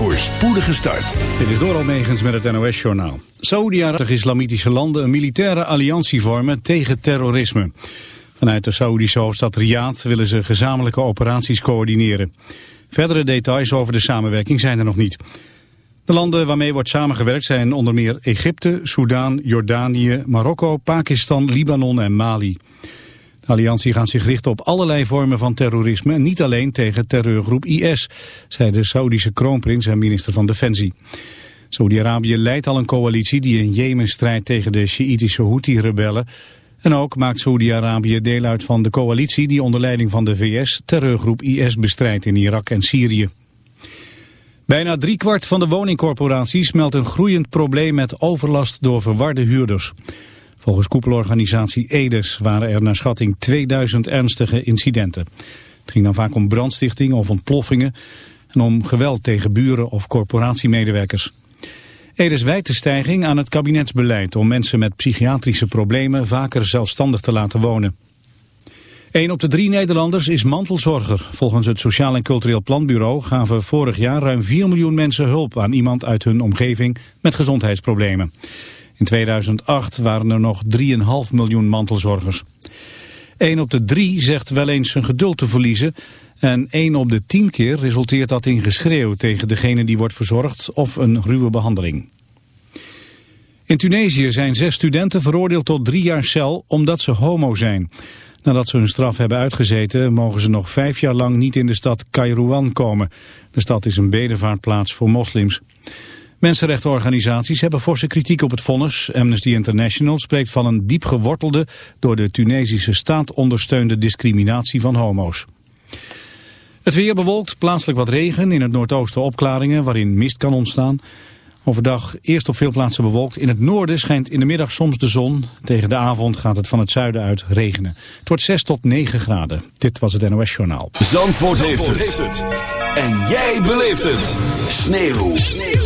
Voor spoedige start. Dit is Doral Megens met het NOS-journaal. Saoedi-Arabische islamitische landen een militaire alliantie vormen tegen terrorisme. Vanuit de Saoedische hoofdstad Riyadh willen ze gezamenlijke operaties coördineren. Verdere details over de samenwerking zijn er nog niet. De landen waarmee wordt samengewerkt zijn onder meer Egypte, Soudaan, Jordanië, Marokko, Pakistan, Libanon en Mali. Alliantie gaat zich richten op allerlei vormen van terrorisme en niet alleen tegen terreurgroep IS, zei de Saudische kroonprins en minister van Defensie. Saudi-Arabië leidt al een coalitie die in Jemen strijdt tegen de Sjiïtische Houthi-rebellen. En ook maakt Saudi-Arabië deel uit van de coalitie die onder leiding van de VS terreurgroep IS bestrijdt in Irak en Syrië. Bijna driekwart van de woningcorporaties meldt een groeiend probleem met overlast door verwarde huurders. Volgens koepelorganisatie EDES waren er naar schatting 2000 ernstige incidenten. Het ging dan vaak om brandstichting of ontploffingen en om geweld tegen buren of corporatiemedewerkers. EDES wijt de stijging aan het kabinetsbeleid om mensen met psychiatrische problemen vaker zelfstandig te laten wonen. Een op de drie Nederlanders is mantelzorger. Volgens het Sociaal en Cultureel Planbureau gaven vorig jaar ruim 4 miljoen mensen hulp aan iemand uit hun omgeving met gezondheidsproblemen. In 2008 waren er nog 3,5 miljoen mantelzorgers. 1 op de 3 zegt wel eens zijn geduld te verliezen... en 1 op de 10 keer resulteert dat in geschreeuw tegen degene die wordt verzorgd... of een ruwe behandeling. In Tunesië zijn zes studenten veroordeeld tot drie jaar cel omdat ze homo zijn. Nadat ze hun straf hebben uitgezeten mogen ze nog vijf jaar lang niet in de stad Kairouan komen. De stad is een bedevaartplaats voor moslims. Mensenrechtenorganisaties hebben forse kritiek op het vonnis. Amnesty International spreekt van een diep gewortelde, door de Tunesische staat ondersteunde discriminatie van homo's. Het weer bewolkt, plaatselijk wat regen, in het noordoosten opklaringen waarin mist kan ontstaan. Overdag eerst op veel plaatsen bewolkt. In het noorden schijnt in de middag soms de zon. Tegen de avond gaat het van het zuiden uit regenen. Het wordt 6 tot 9 graden. Dit was het NOS Journaal. Zandvoort, heeft, het. En jij beleeft het. Sneeuw. Sneeuw.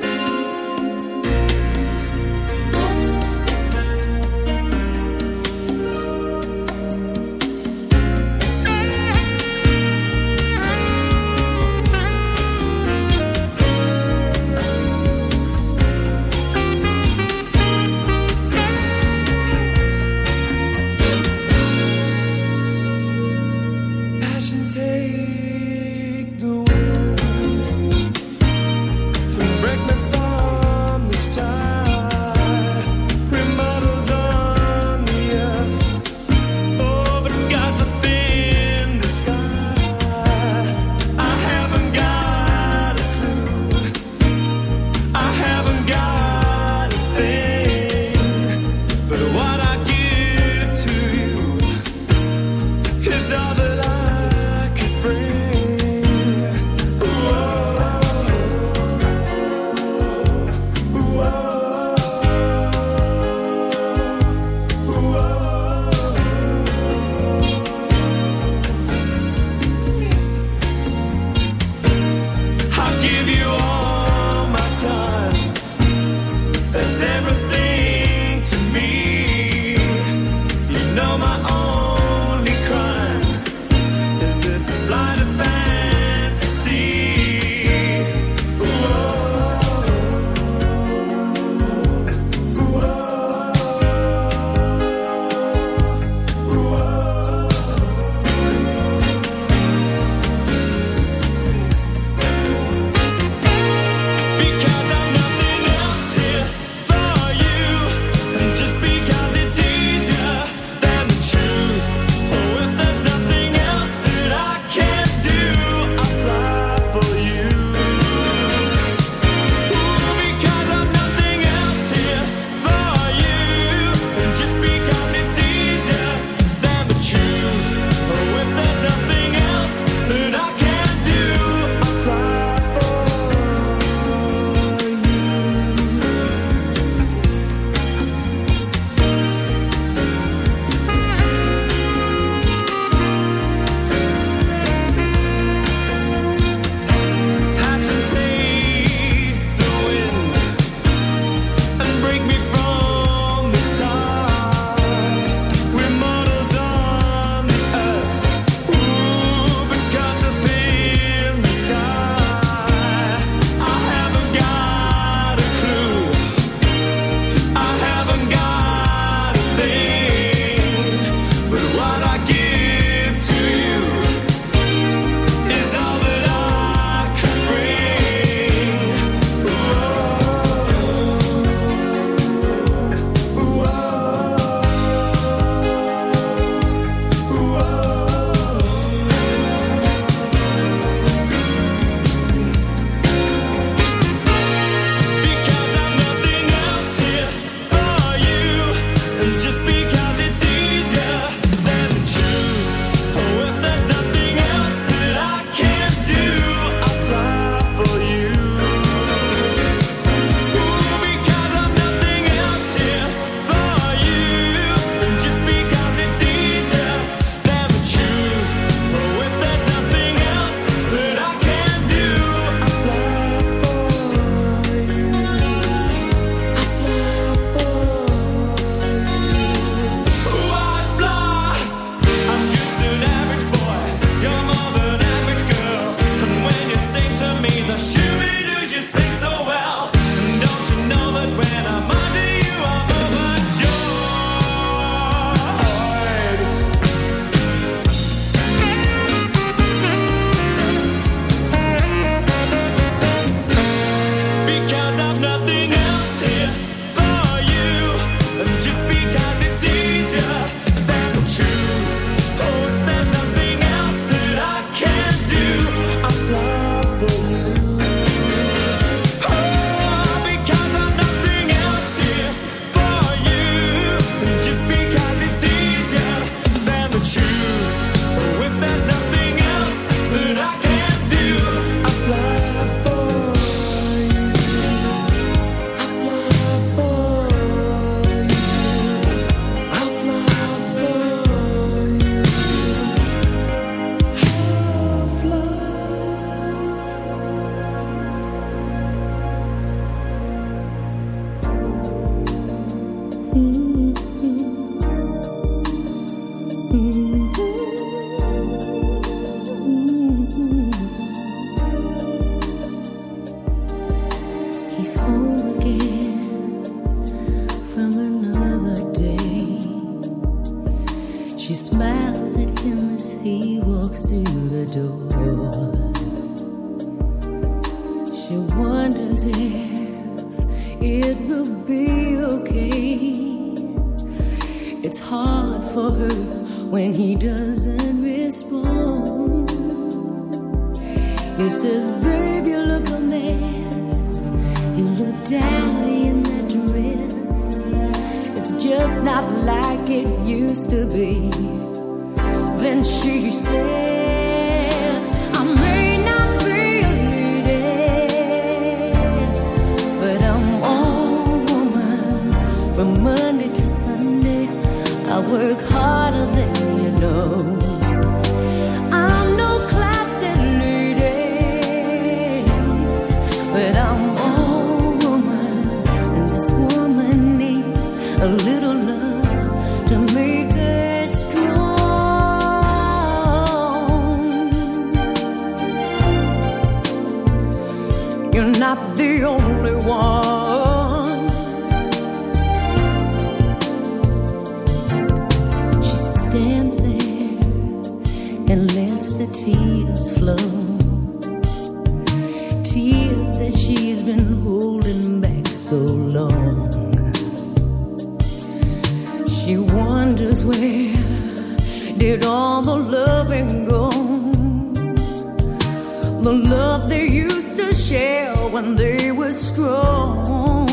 love they used to share when they were strong.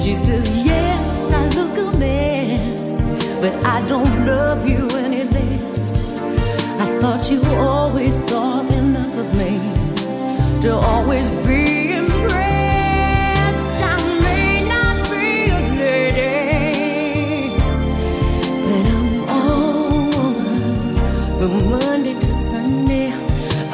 She says, Yes, I look a mess, but I don't love you any less. I thought you always thought enough of me to always be impressed. I may not be a lady, but I'm all woman Monday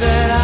that I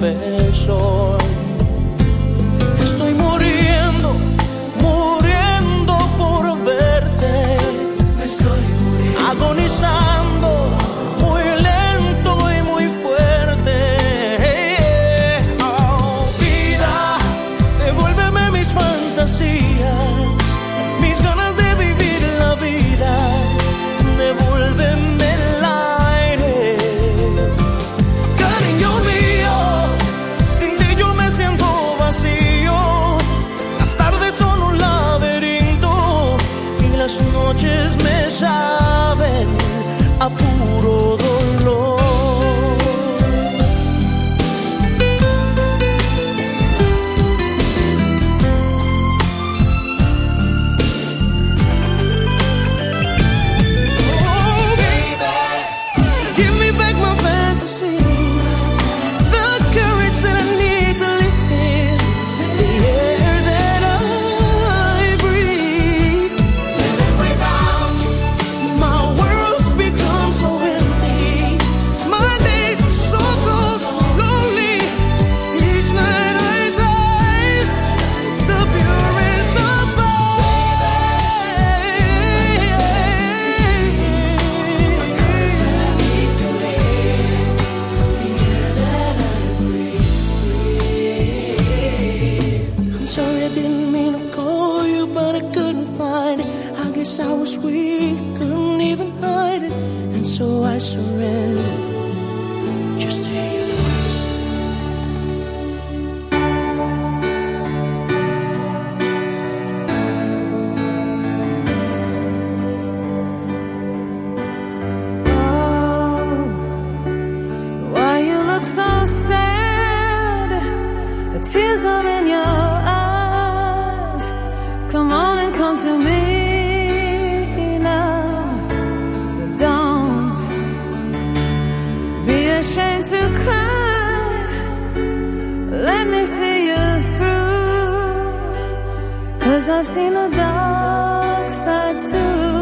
special. let me see you through. Cause I've seen the dark side too.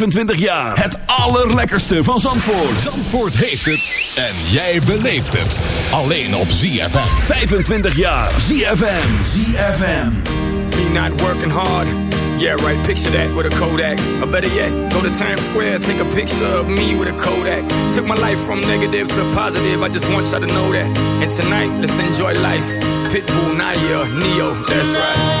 25 jaar. Het allerlekkerste van Zandvoort. Zandvoort heeft het. En jij beleeft het. Alleen op ZFM. 25 jaar. ZFM. ZFM. Me not working hard. Yeah, right. Picture that with a Kodak. Or better yet, go to Times Square, take a picture of me with a Kodak. Took my life from negative to positive. I just want y'all to know that. And tonight, let's enjoy life. Pitbull, Nayer, Ne-Yo. That's right.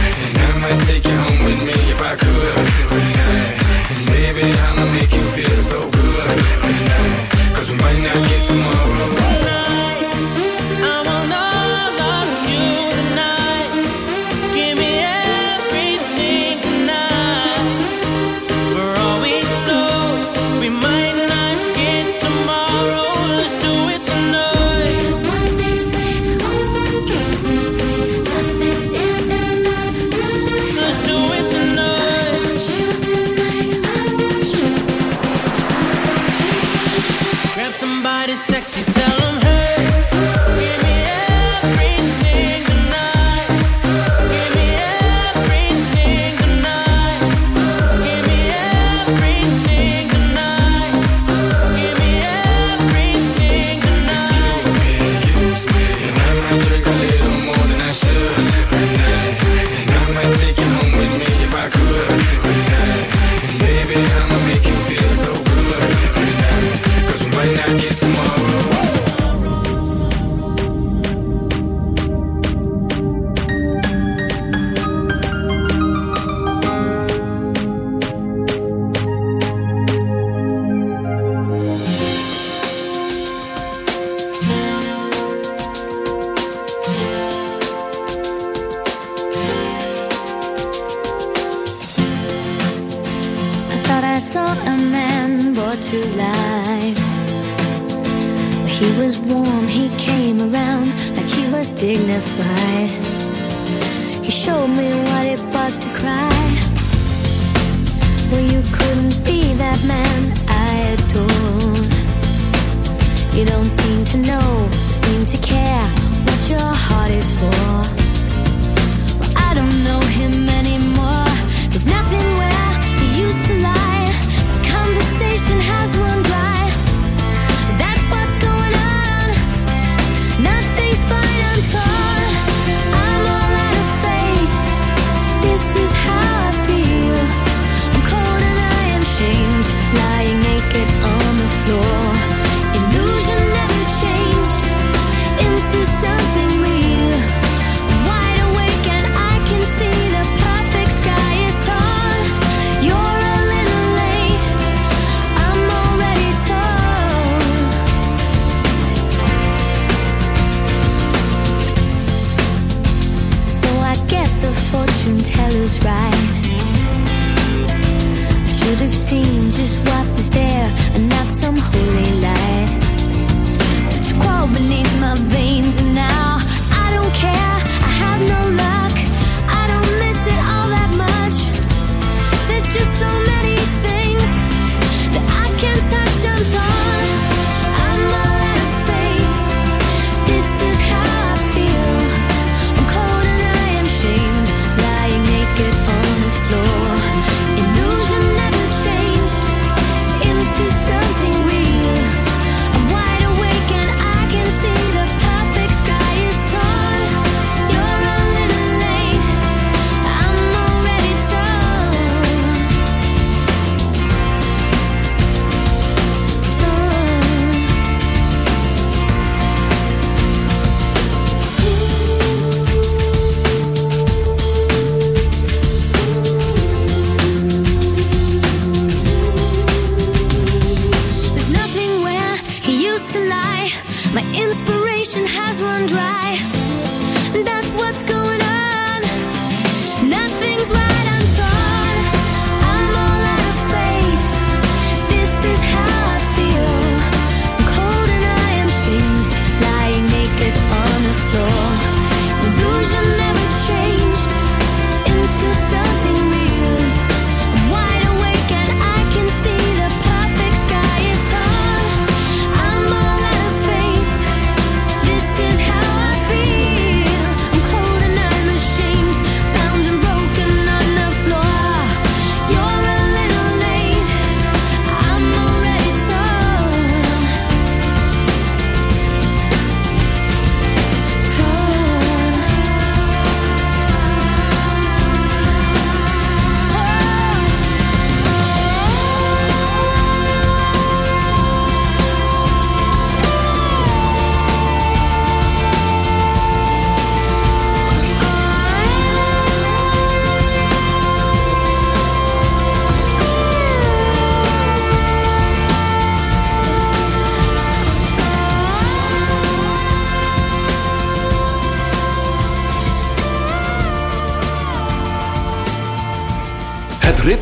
You don't seem to know, seem to care what your heart is for.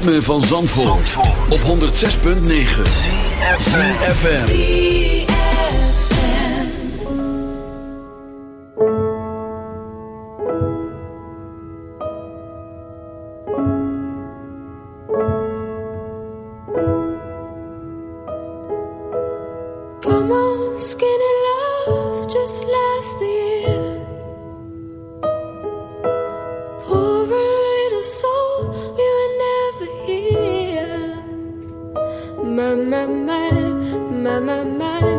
ritme van Zandvoort, Zandvoort. op 106.9 CFFM Come on, skin and love, just last the year my mind.